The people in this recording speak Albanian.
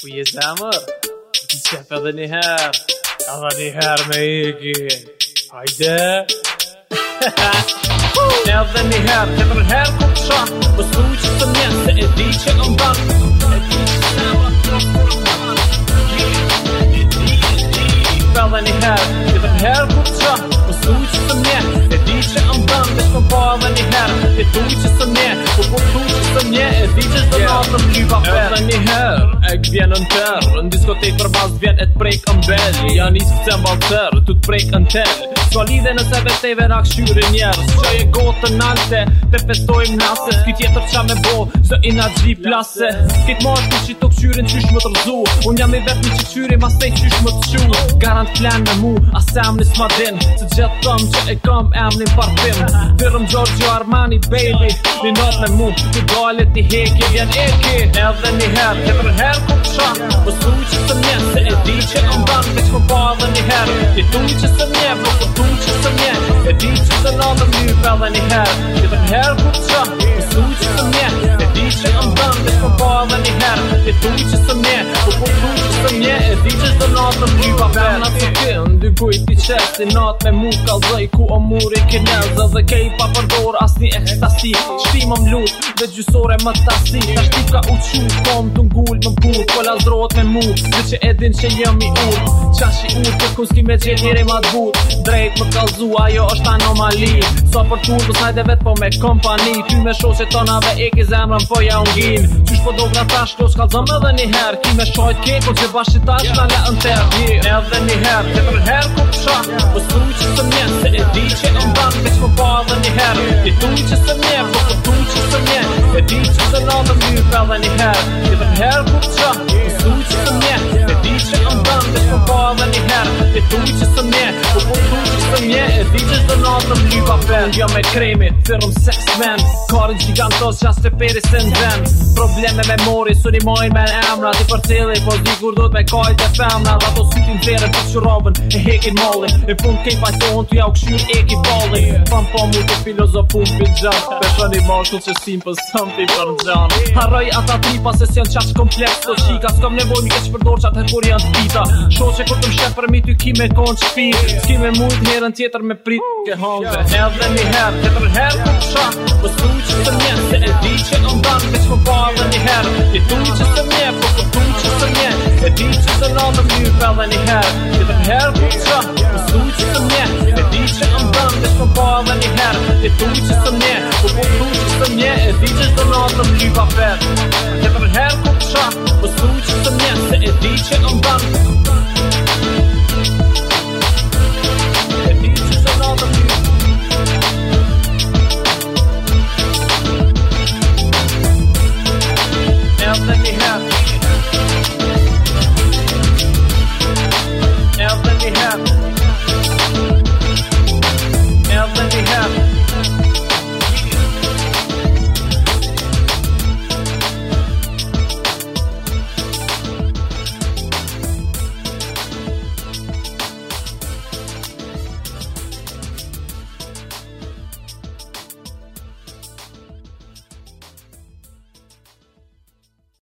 Ku je zemër? Ti qef edhe një herë Edhe një herë me iki Hajde Edhe një herë Të tërë herë ku të shonë Po së që të njënë Se e që në mbërë E di që në mbërë edhe një herë Këtë në herë ku të qënë Më suj që të mjerë E di që më bëmë një nje e ti që së natëm ty pa fërë Edhe një herë, e këvjen në tërë Në diskotej për bazë vjetë e të prejkë në belë Ja njësë këtë më tërë, të të prejkë në tërë Sko lidhe në se veteve rakë shyri njerës Që e gotë në nalëte, të festojmë nase Ski tjetër qa me bo, së i nga gjri plase Këtë marë të që të këshyri në qysh më të rëzu Unë jam i vetë në që këshyri, mas të i qysh më të qunë kanë t'klen mu Ase emni s'ma din Se gjithë tëmë që e kam emni parfim Dyrëm Gjorgio Armani, baby Një nëtë me mu Një gallet, një heki, vjen eki Edhe një herë, të për herë ku të shak Më po suj që së se e që në ban Me që më pa dhe një herë Një tuj që së njen, më po tuj që së njen E di që së në dhe mjë për dhe një herë Një të herë ku të shak Më po suj që së njen, Me një herë që së qenë Në të kënë, dy gujt i qesë Si natë me mu ka ku o muri kinezë Dhe kej pa përdor asni ekstasi Shtimë më lutë dhe gjysore më tasi Ta shtip ka u kom të ngullë më burë Po lazrot me mu, dhe që edin që jëm i urë Qa shi urë, kërkun s'ki me gjeni rej ma të burë Drejt më kalzu, ajo është anomali Sa për qurë të sajtë e vetë po me kompani Ty me shohë se tonave e ki zemrën po ja unë Qysh po do vrat tash kjo s'kallëzëm edhe një herë Ki me shohë keko po që bashkë t'a që nga le tërë Edhe një herë, të herë kërë kërë Po së tuj që së mjenë, se e di që e në bandë që po edhe një herë Ti tuj që së mjenë, po së tuj që së mjenë E di që së në dhe një herë pra Edhe një herë kërë shakë Po së tuj që së mjenë, se e di që e në bandë Me që po po edhe një herë Di që shdo natëm lypa fen Jo me kremit, firëm sex men Karin që gantos, qas të ven Pro problem me memori Suri mojnë me emra Ti për cili Po di kur do të me kajt e femna Dhe ato sytin zere për shurovën E hekin mollin E fund kej pa se unë të jau e ki bolli Pan po mu të filozofu në për gjën Beshoni ma shku që sim për sëm ti për gjën Haroj ata tri pas e sjen qash kompleks të po shika S'kam nevoj mi keq përdor qatë her kur janë t'pita Sho që kur të mshet për mi ty ki me kon qpi S'ki me mujt herën tjetër me prit ke hongve këtu që së mje, po këtu që së mje E di që dhe të herë për që, po më dëmë, që së më E tu që së mje, po po su më mjë për dhe një